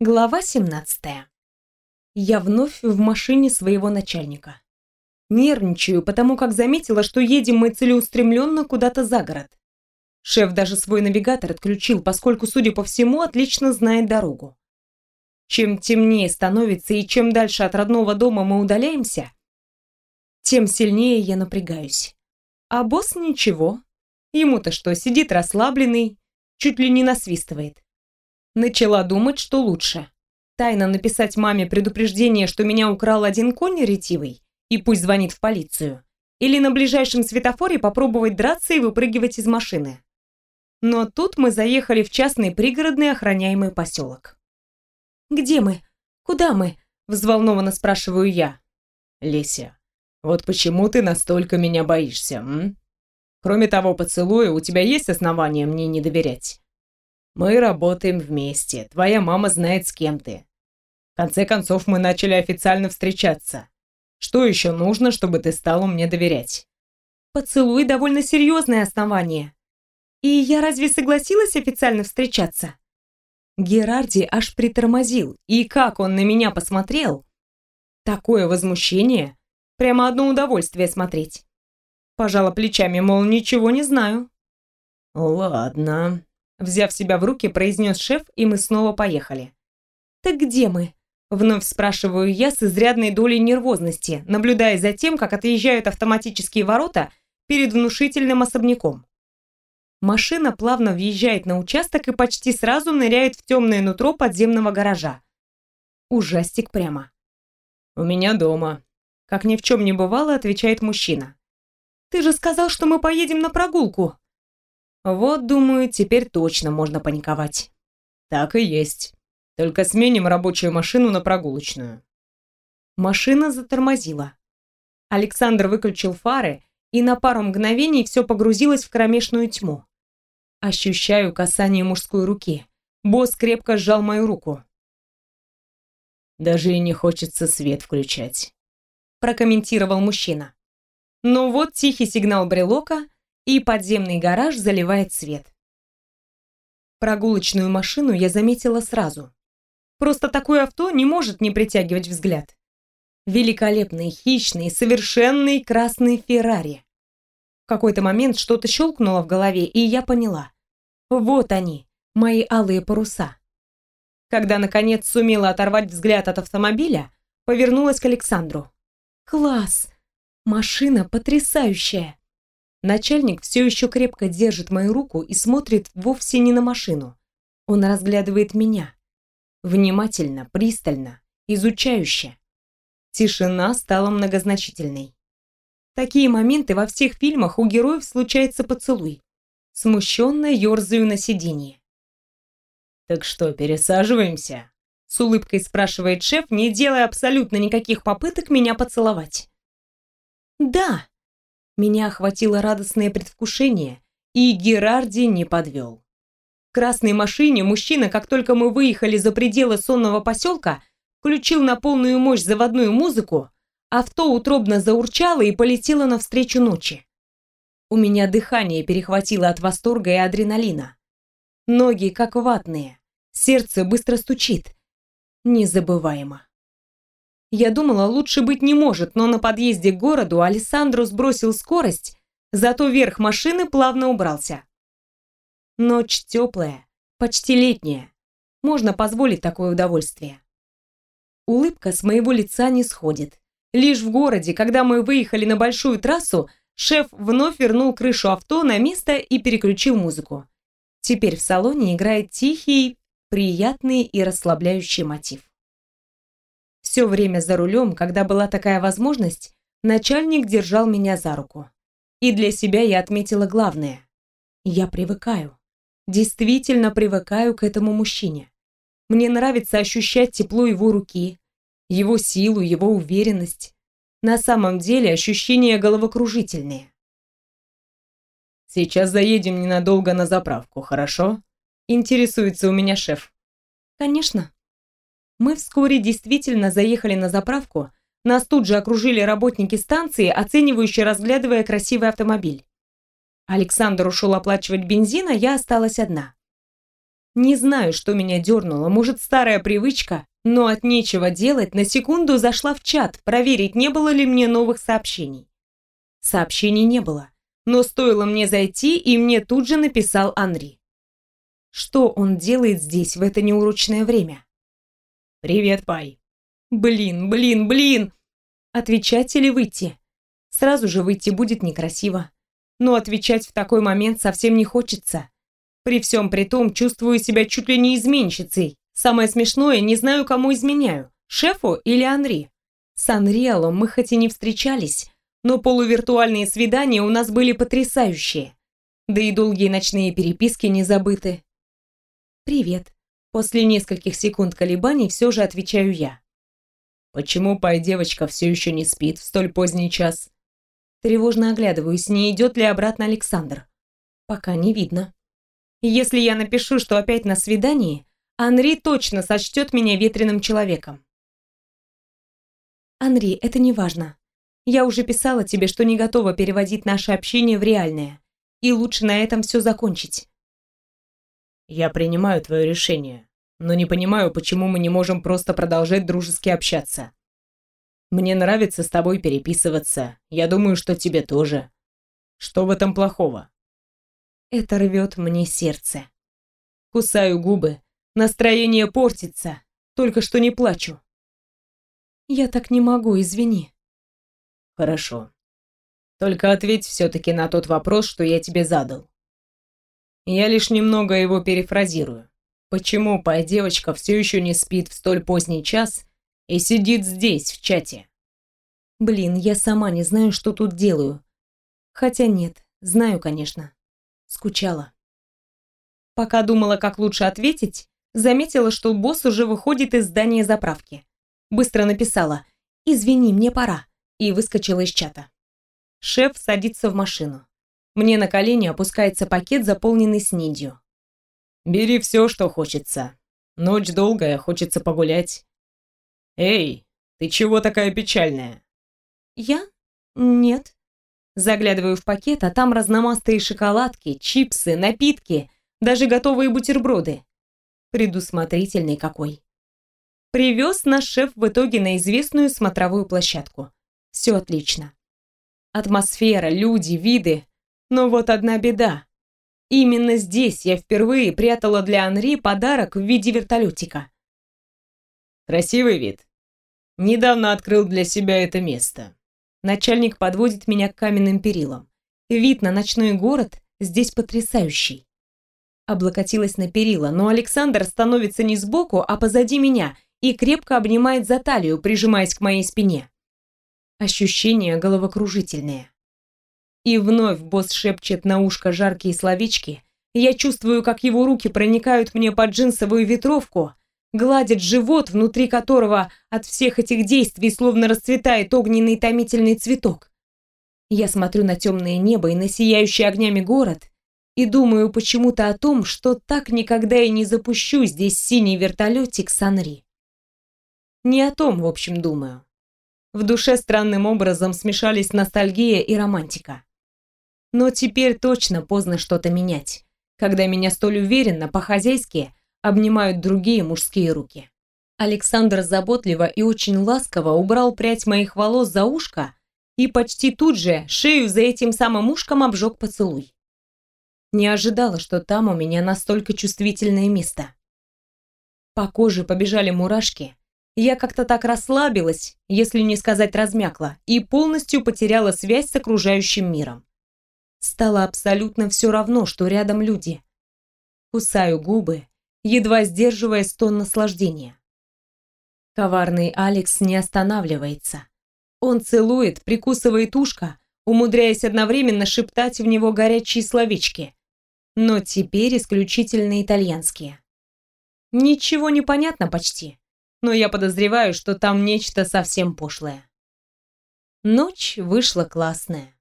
Глава 17. Я вновь в машине своего начальника. Нервничаю, потому как заметила, что едем мы целеустремленно куда-то за город. Шеф даже свой навигатор отключил, поскольку, судя по всему, отлично знает дорогу. Чем темнее становится и чем дальше от родного дома мы удаляемся, тем сильнее я напрягаюсь. А босс ничего. Ему-то что, сидит расслабленный, чуть ли не насвистывает. Начала думать, что лучше. Тайно написать маме предупреждение, что меня украл один конь ретивый, и пусть звонит в полицию. Или на ближайшем светофоре попробовать драться и выпрыгивать из машины. Но тут мы заехали в частный пригородный охраняемый поселок. «Где мы? Куда мы?» – взволнованно спрашиваю я. «Леся, вот почему ты настолько меня боишься, м? Кроме того поцелуя, у тебя есть основания мне не доверять?» Мы работаем вместе. Твоя мама знает, с кем ты. В конце концов, мы начали официально встречаться. Что еще нужно, чтобы ты стала мне доверять? Поцелуй довольно серьезное основание. И я разве согласилась официально встречаться? Герарди аж притормозил, и как он на меня посмотрел. Такое возмущение. Прямо одно удовольствие смотреть. Пожала плечами, мол, ничего не знаю. Ладно, Взяв себя в руки, произнес шеф, и мы снова поехали. «Так где мы?» Вновь спрашиваю я с изрядной долей нервозности, наблюдая за тем, как отъезжают автоматические ворота перед внушительным особняком. Машина плавно въезжает на участок и почти сразу ныряет в темное нутро подземного гаража. Ужастик прямо. «У меня дома», — как ни в чем не бывало, отвечает мужчина. «Ты же сказал, что мы поедем на прогулку», вот, думаю, теперь точно можно паниковать. Так и есть. Только сменим рабочую машину на прогулочную. Машина затормозила. Александр выключил фары, и на пару мгновений все погрузилось в кромешную тьму. Ощущаю касание мужской руки. Босс крепко сжал мою руку. «Даже и не хочется свет включать», – прокомментировал мужчина. Но вот тихий сигнал брелока – и подземный гараж заливает свет. Прогулочную машину я заметила сразу. Просто такое авто не может не притягивать взгляд. Великолепный, хищный, совершенный красный Феррари. В какой-то момент что-то щелкнуло в голове, и я поняла. Вот они, мои алые паруса. Когда, наконец, сумела оторвать взгляд от автомобиля, повернулась к Александру. «Класс! Машина потрясающая! Начальник все еще крепко держит мою руку и смотрит вовсе не на машину. Он разглядывает меня. Внимательно, пристально, изучающе. Тишина стала многозначительной. Такие моменты во всех фильмах у героев случается поцелуй. Смущенно ерзаю на сиденье. «Так что, пересаживаемся?» С улыбкой спрашивает шеф, не делая абсолютно никаких попыток меня поцеловать. «Да!» Меня охватило радостное предвкушение, и Герарди не подвел. В красной машине мужчина, как только мы выехали за пределы сонного поселка, включил на полную мощь заводную музыку, авто утробно заурчало и полетело навстречу ночи. У меня дыхание перехватило от восторга и адреналина. Ноги как ватные, сердце быстро стучит. Незабываемо. Я думала, лучше быть не может, но на подъезде к городу Алессандро сбросил скорость, зато верх машины плавно убрался. Ночь теплая, почти летняя. Можно позволить такое удовольствие. Улыбка с моего лица не сходит. Лишь в городе, когда мы выехали на большую трассу, шеф вновь вернул крышу авто на место и переключил музыку. Теперь в салоне играет тихий, приятный и расслабляющий мотив. Все время за рулем, когда была такая возможность, начальник держал меня за руку. И для себя я отметила главное. Я привыкаю. Действительно привыкаю к этому мужчине. Мне нравится ощущать тепло его руки, его силу, его уверенность. На самом деле ощущения головокружительные. «Сейчас заедем ненадолго на заправку, хорошо?» Интересуется у меня шеф. «Конечно», мы вскоре действительно заехали на заправку, нас тут же окружили работники станции, оценивающие, разглядывая красивый автомобиль. Александр ушел оплачивать бензин, а я осталась одна. Не знаю, что меня дернуло, может, старая привычка, но от нечего делать на секунду зашла в чат, проверить, не было ли мне новых сообщений. Сообщений не было, но стоило мне зайти, и мне тут же написал Анри. Что он делает здесь в это неурочное время? «Привет, Пай». «Блин, блин, блин!» Отвечать или выйти? Сразу же выйти будет некрасиво. Но отвечать в такой момент совсем не хочется. При всем при том чувствую себя чуть ли не изменщицей. Самое смешное, не знаю, кому изменяю, шефу или Анри. С Анриалом мы хоть и не встречались, но полувиртуальные свидания у нас были потрясающие. Да и долгие ночные переписки не забыты. «Привет». После нескольких секунд колебаний все же отвечаю я. «Почему пай девочка все еще не спит в столь поздний час?» Тревожно оглядываюсь, не идет ли обратно Александр. Пока не видно. Если я напишу, что опять на свидании, Анри точно сочтет меня ветреным человеком. Анри, это не важно. Я уже писала тебе, что не готова переводить наше общение в реальное. И лучше на этом все закончить. Я принимаю твое решение, но не понимаю, почему мы не можем просто продолжать дружески общаться. Мне нравится с тобой переписываться. Я думаю, что тебе тоже. Что в этом плохого? Это рвет мне сердце. Кусаю губы. Настроение портится. Только что не плачу. Я так не могу, извини. Хорошо. Только ответь все-таки на тот вопрос, что я тебе задал. Я лишь немного его перефразирую. Почему пая девочка все еще не спит в столь поздний час и сидит здесь, в чате? Блин, я сама не знаю, что тут делаю. Хотя нет, знаю, конечно. Скучала. Пока думала, как лучше ответить, заметила, что босс уже выходит из здания заправки. Быстро написала «Извини, мне пора» и выскочила из чата. Шеф садится в машину. Мне на колени опускается пакет, заполненный снедью. «Бери все, что хочется. Ночь долгая, хочется погулять». «Эй, ты чего такая печальная?» «Я? Нет». Заглядываю в пакет, а там разномастые шоколадки, чипсы, напитки, даже готовые бутерброды. Предусмотрительный какой. Привез наш шеф в итоге на известную смотровую площадку. Все отлично. Атмосфера, люди, виды. Но вот одна беда. Именно здесь я впервые прятала для Анри подарок в виде вертолетика. Красивый вид. Недавно открыл для себя это место. Начальник подводит меня к каменным перилам. Вид на ночной город здесь потрясающий. Облокотилась на перила, но Александр становится не сбоку, а позади меня и крепко обнимает за талию, прижимаясь к моей спине. Ощущения головокружительные. И вновь босс шепчет на ушко жаркие словечки. Я чувствую, как его руки проникают мне под джинсовую ветровку, гладит живот, внутри которого от всех этих действий словно расцветает огненный томительный цветок. Я смотрю на темное небо и на сияющий огнями город и думаю почему-то о том, что так никогда и не запущу здесь синий вертолетик Санри. Не о том, в общем, думаю. В душе странным образом смешались ностальгия и романтика. Но теперь точно поздно что-то менять, когда меня столь уверенно, по-хозяйски обнимают другие мужские руки. Александр заботливо и очень ласково убрал прядь моих волос за ушко и почти тут же шею за этим самым ушком обжег поцелуй. Не ожидала, что там у меня настолько чувствительное место. По коже побежали мурашки. Я как-то так расслабилась, если не сказать размякла, и полностью потеряла связь с окружающим миром. Стало абсолютно все равно, что рядом люди. Кусаю губы, едва сдерживая стон наслаждения. Коварный Алекс не останавливается. Он целует, прикусывает ушко, умудряясь одновременно шептать в него горячие словечки. Но теперь исключительно итальянские. Ничего не понятно почти, но я подозреваю, что там нечто совсем пошлое. Ночь вышла классная.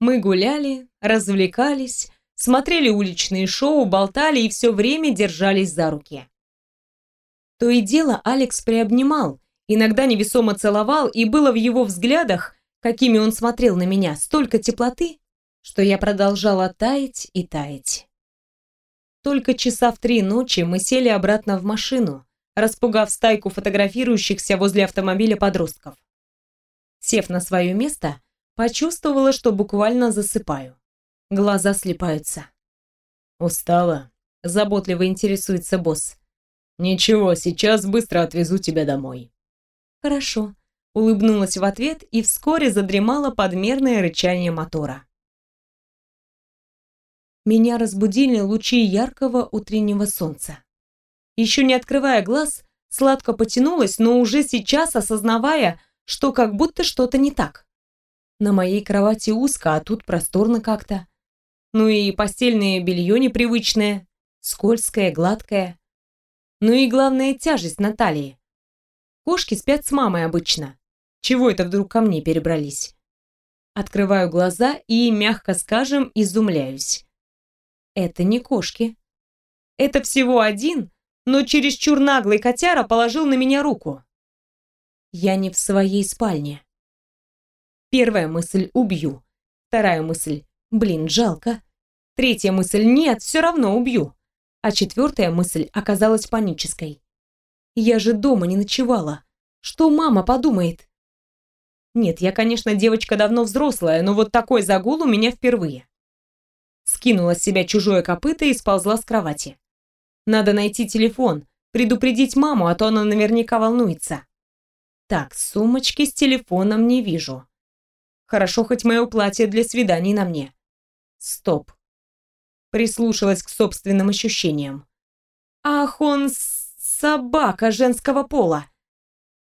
Мы гуляли, развлекались, смотрели уличные шоу, болтали и все время держались за руки. То и дело Алекс приобнимал, иногда невесомо целовал, и было в его взглядах, какими он смотрел на меня, столько теплоты, что я продолжала таять и таять. Только часа в три ночи мы сели обратно в машину, распугав стайку фотографирующихся возле автомобиля подростков. Сев на свое место, почувствовала, что буквально засыпаю. Глаза слепаются. «Устала?» – заботливо интересуется босс. «Ничего, сейчас быстро отвезу тебя домой». «Хорошо», – улыбнулась в ответ и вскоре задремала подмерное рычание мотора. Меня разбудили лучи яркого утреннего солнца. Еще не открывая глаз, сладко потянулась, но уже сейчас осознавая, что как будто что-то не так. На моей кровати узко, а тут просторно как-то. Ну и постельное белье непривычное, скользкое, гладкое. Ну и главное тяжесть на талии. Кошки спят с мамой обычно. Чего это вдруг ко мне перебрались? Открываю глаза и, мягко скажем, изумляюсь. Это не кошки. Это всего один, но чересчур наглый котяра положил на меня руку. Я не в своей спальне. Первая мысль – убью. Вторая мысль – блин, жалко. Третья мысль – нет, все равно убью. А четвертая мысль оказалась панической. Я же дома не ночевала. Что мама подумает? Нет, я, конечно, девочка давно взрослая, но вот такой загул у меня впервые скинула с себя чужое копыто и сползла с кровати. Надо найти телефон, предупредить маму, а то она наверняка волнуется. Так, сумочки с телефоном не вижу. Хорошо, хоть мое платье для свиданий на мне. Стоп. Прислушалась к собственным ощущениям. Ах, он собака женского пола.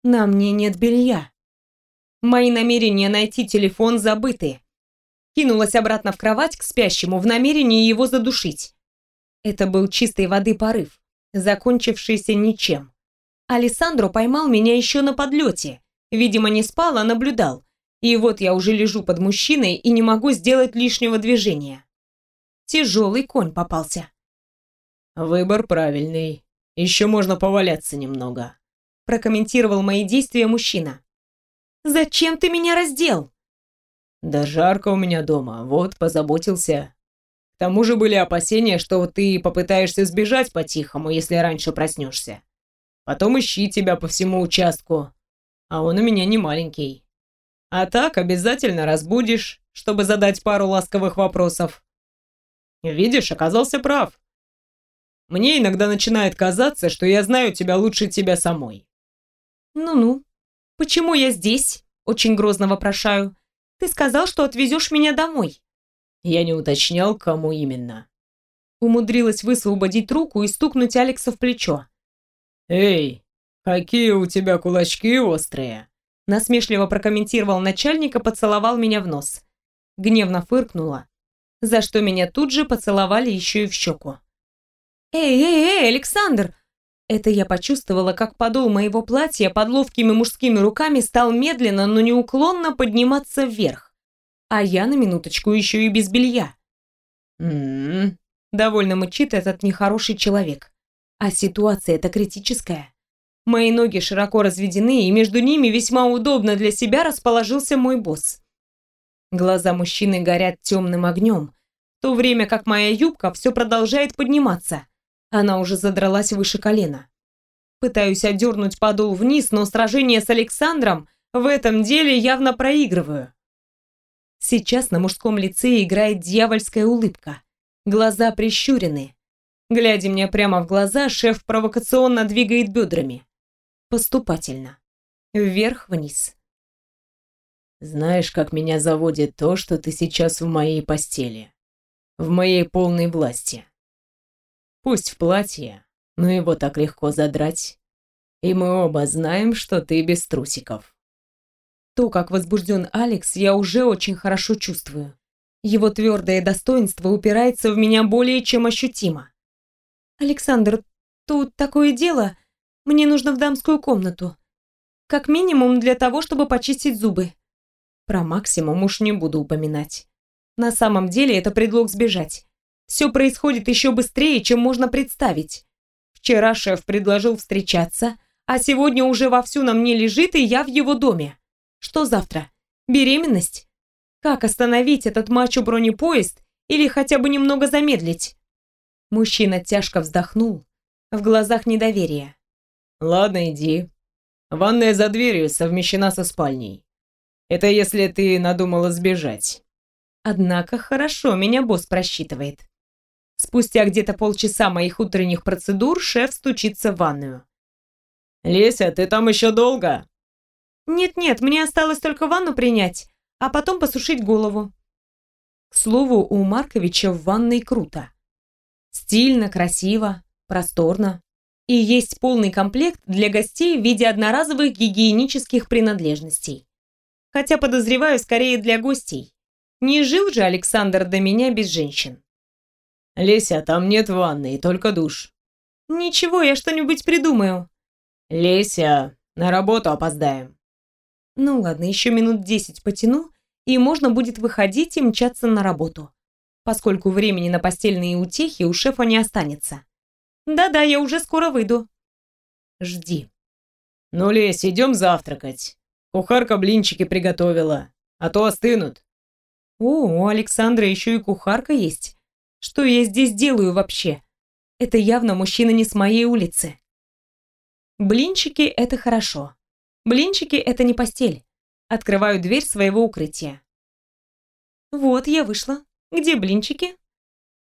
На мне нет белья. Мои намерения найти телефон забыты кинулась обратно в кровать к спящему в намерении его задушить. Это был чистой воды порыв, закончившийся ничем. Алессандро поймал меня еще на подлете. Видимо, не спал, а наблюдал. И вот я уже лежу под мужчиной и не могу сделать лишнего движения. Тяжелый конь попался. «Выбор правильный. Еще можно поваляться немного», прокомментировал мои действия мужчина. «Зачем ты меня раздел?» Да жарко у меня дома, вот позаботился. К тому же были опасения, что ты попытаешься сбежать по-тихому, если раньше проснешься. Потом ищи тебя по всему участку. А он у меня не маленький. А так обязательно разбудишь, чтобы задать пару ласковых вопросов. Видишь, оказался прав. Мне иногда начинает казаться, что я знаю тебя лучше тебя самой. Ну-ну. Почему я здесь? Очень грозно вопрошаю. Ты сказал, что отвезешь меня домой. Я не уточнял, кому именно. Умудрилась высвободить руку и стукнуть Алекса в плечо. Эй, какие у тебя кулачки острые. Насмешливо прокомментировал начальник и поцеловал меня в нос. Гневно фыркнула, за что меня тут же поцеловали еще и в щеку. «Эй, эй, эй, Александр, это я почувствовала, как подол моего платья под ловкими мужскими руками стал медленно, но неуклонно подниматься вверх. А я на минуточку еще и без белья. «М-м-м», довольно мычит этот нехороший человек. А ситуация эта критическая. Мои ноги широко разведены, и между ними весьма удобно для себя расположился мой босс. Глаза мужчины горят темным огнем, в то время как моя юбка все продолжает подниматься – она уже задралась выше колена. Пытаюсь отдернуть подол вниз, но сражение с Александром в этом деле явно проигрываю. Сейчас на мужском лице играет дьявольская улыбка. Глаза прищурены. Глядя мне прямо в глаза, шеф провокационно двигает бедрами. Поступательно. Вверх-вниз. Знаешь, как меня заводит то, что ты сейчас в моей постели. В моей полной власти. Пусть в платье, но его так легко задрать. И мы оба знаем, что ты без трусиков. То, как возбужден Алекс, я уже очень хорошо чувствую. Его твердое достоинство упирается в меня более чем ощутимо. «Александр, тут такое дело. Мне нужно в дамскую комнату. Как минимум для того, чтобы почистить зубы». Про максимум уж не буду упоминать. На самом деле это предлог сбежать. Все происходит еще быстрее, чем можно представить. Вчера шеф предложил встречаться, а сегодня уже вовсю на мне лежит, и я в его доме. Что завтра? Беременность? Как остановить этот мачо-бронепоезд или хотя бы немного замедлить? Мужчина тяжко вздохнул, в глазах недоверие. Ладно, иди. Ванная за дверью совмещена со спальней. Это если ты надумала сбежать. Однако хорошо, меня босс просчитывает. Спустя где-то полчаса моих утренних процедур шеф стучится в ванную. «Леся, ты там еще долго?» «Нет-нет, мне осталось только ванну принять, а потом посушить голову». К слову, у Марковича в ванной круто. Стильно, красиво, просторно. И есть полный комплект для гостей в виде одноразовых гигиенических принадлежностей. Хотя подозреваю, скорее для гостей. Не жил же Александр до меня без женщин. «Леся, там нет ванны, только душ». «Ничего, я что-нибудь придумаю». «Леся, на работу опоздаем». Ну ладно, еще минут десять потяну, и можно будет выходить и мчаться на работу, поскольку времени на постельные утехи у шефа не останется. Да-да, я уже скоро выйду. Жди. Ну, Лесь, идем завтракать. Кухарка блинчики приготовила, а то остынут. О, у Александра еще и кухарка есть. Что я здесь делаю вообще? Это явно мужчина не с моей улицы. Блинчики – это хорошо. Блинчики – это не постель. Открываю дверь своего укрытия. Вот, я вышла. Где блинчики?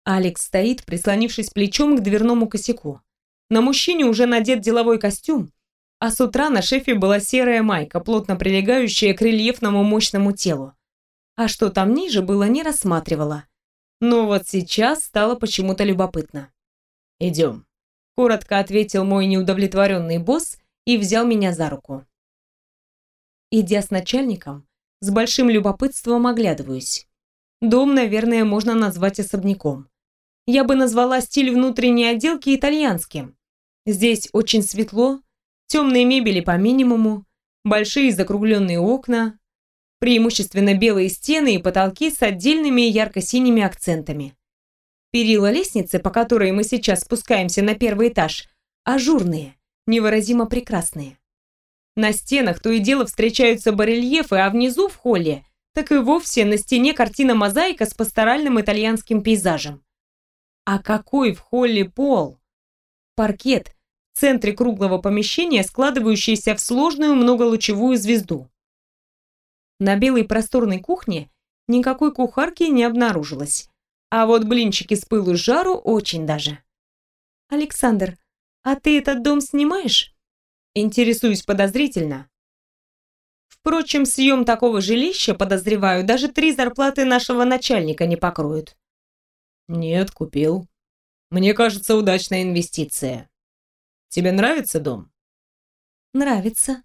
Алекс стоит, прислонившись плечом к дверному косяку. На мужчине уже надет деловой костюм, а с утра на шефе была серая майка, плотно прилегающая к рельефному мощному телу. А что там ниже было, не рассматривала. Но вот сейчас стало почему-то любопытно. «Идем», — коротко ответил мой неудовлетворенный босс и взял меня за руку. Идя с начальником, с большим любопытством оглядываюсь. Дом, наверное, можно назвать особняком. Я бы назвала стиль внутренней отделки итальянским. Здесь очень светло, темные мебели по минимуму, большие закругленные окна, преимущественно белые стены и потолки с отдельными ярко-синими акцентами. Перила лестницы, по которой мы сейчас спускаемся на первый этаж, ажурные, невыразимо прекрасные. На стенах то и дело встречаются барельефы, а внизу в холле так и вовсе на стене картина-мозаика с пасторальным итальянским пейзажем. А какой в холле пол? Паркет в центре круглого помещения, складывающийся в сложную многолучевую звезду. На белой просторной кухне никакой кухарки не обнаружилось. А вот блинчики с пылу с жару очень даже. «Александр, а ты этот дом снимаешь?» Интересуюсь подозрительно. Впрочем, съем такого жилища, подозреваю, даже три зарплаты нашего начальника не покроют. Нет, купил. Мне кажется, удачная инвестиция. Тебе нравится дом? Нравится.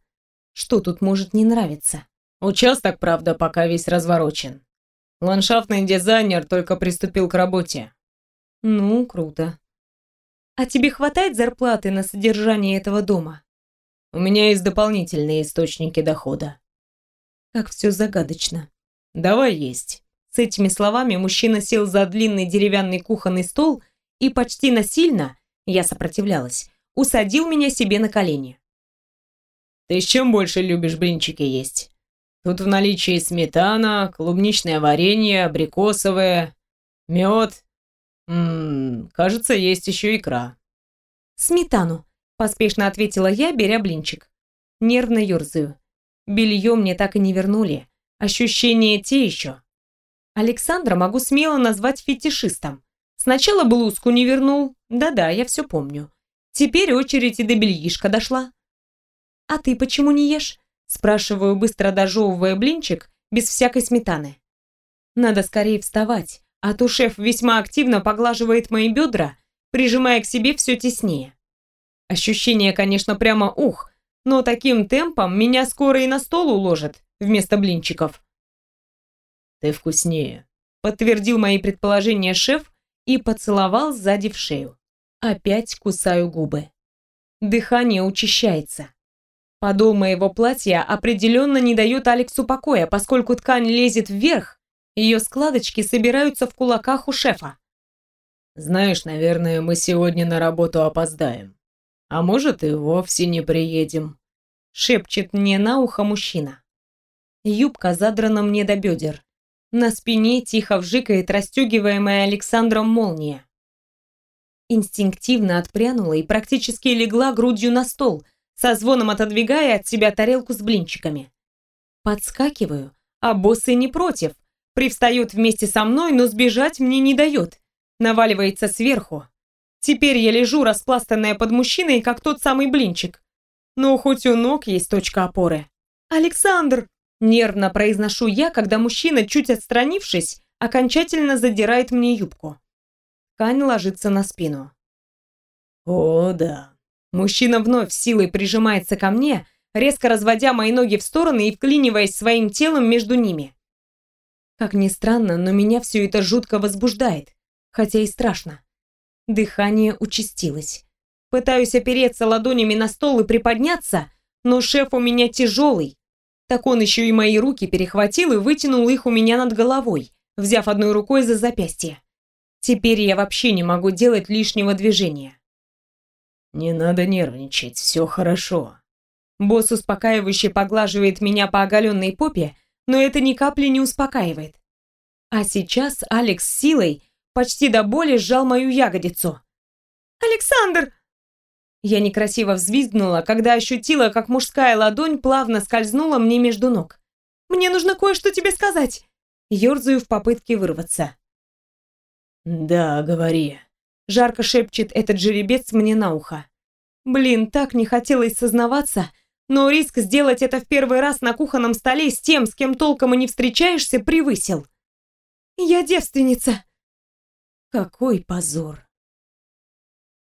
Что тут может не нравиться? Участок, правда, пока весь разворочен. Ландшафтный дизайнер только приступил к работе. Ну, круто. А тебе хватает зарплаты на содержание этого дома? У меня есть дополнительные источники дохода. Как все загадочно. Давай есть. С этими словами мужчина сел за длинный деревянный кухонный стол и почти насильно, я сопротивлялась, усадил меня себе на колени. Ты с чем больше любишь блинчики есть? Тут в наличии сметана, клубничное варенье, абрикосовое, мед. Ммм, кажется, есть еще икра. Сметану, поспешно ответила я, беря блинчик. Нервно ерзаю. Белье мне так и не вернули. Ощущения те еще. Александра могу смело назвать фетишистом. Сначала блузку не вернул. Да-да, я все помню. Теперь очередь и до бельишка дошла. А ты почему не ешь? Спрашиваю, быстро дожевывая блинчик, без всякой сметаны. Надо скорее вставать, а то шеф весьма активно поглаживает мои бедра, прижимая к себе все теснее. Ощущение, конечно, прямо ух, но таким темпом меня скоро и на стол уложат вместо блинчиков. «Ты вкуснее», — подтвердил мои предположения шеф и поцеловал сзади в шею. Опять кусаю губы. Дыхание учащается. Подол моего платья определенно не дает Алексу покоя, поскольку ткань лезет вверх, ее складочки собираются в кулаках у шефа. «Знаешь, наверное, мы сегодня на работу опоздаем. А может, и вовсе не приедем», — шепчет мне на ухо мужчина. Юбка задрана мне до бедер. На спине тихо вжикает расстегиваемая Александром молния. Инстинктивно отпрянула и практически легла грудью на стол, со звоном отодвигая от себя тарелку с блинчиками. Подскакиваю, а боссы не против. Привстает вместе со мной, но сбежать мне не дает. Наваливается сверху. Теперь я лежу, распластанная под мужчиной, как тот самый блинчик. Но хоть у ног есть точка опоры. «Александр!» Нервно произношу я, когда мужчина, чуть отстранившись, окончательно задирает мне юбку. Ткань ложится на спину. «О, да». Мужчина вновь силой прижимается ко мне, резко разводя мои ноги в стороны и вклиниваясь своим телом между ними. Как ни странно, но меня все это жутко возбуждает, хотя и страшно. Дыхание участилось. Пытаюсь опереться ладонями на стол и приподняться, но шеф у меня тяжелый. Так он еще и мои руки перехватил и вытянул их у меня над головой, взяв одной рукой за запястье. Теперь я вообще не могу делать лишнего движения. «Не надо нервничать, все хорошо». Босс успокаивающе поглаживает меня по оголенной попе, но это ни капли не успокаивает. А сейчас Алекс силой почти до боли сжал мою ягодицу. «Александр!» Я некрасиво взвизгнула, когда ощутила, как мужская ладонь плавно скользнула мне между ног. «Мне нужно кое-что тебе сказать!» Ёрзаю в попытке вырваться. «Да, говори», — жарко шепчет этот жеребец мне на ухо. Блин, так не хотелось сознаваться, но риск сделать это в первый раз на кухонном столе с тем, с кем толком и не встречаешься, превысил. «Я девственница!» Какой позор!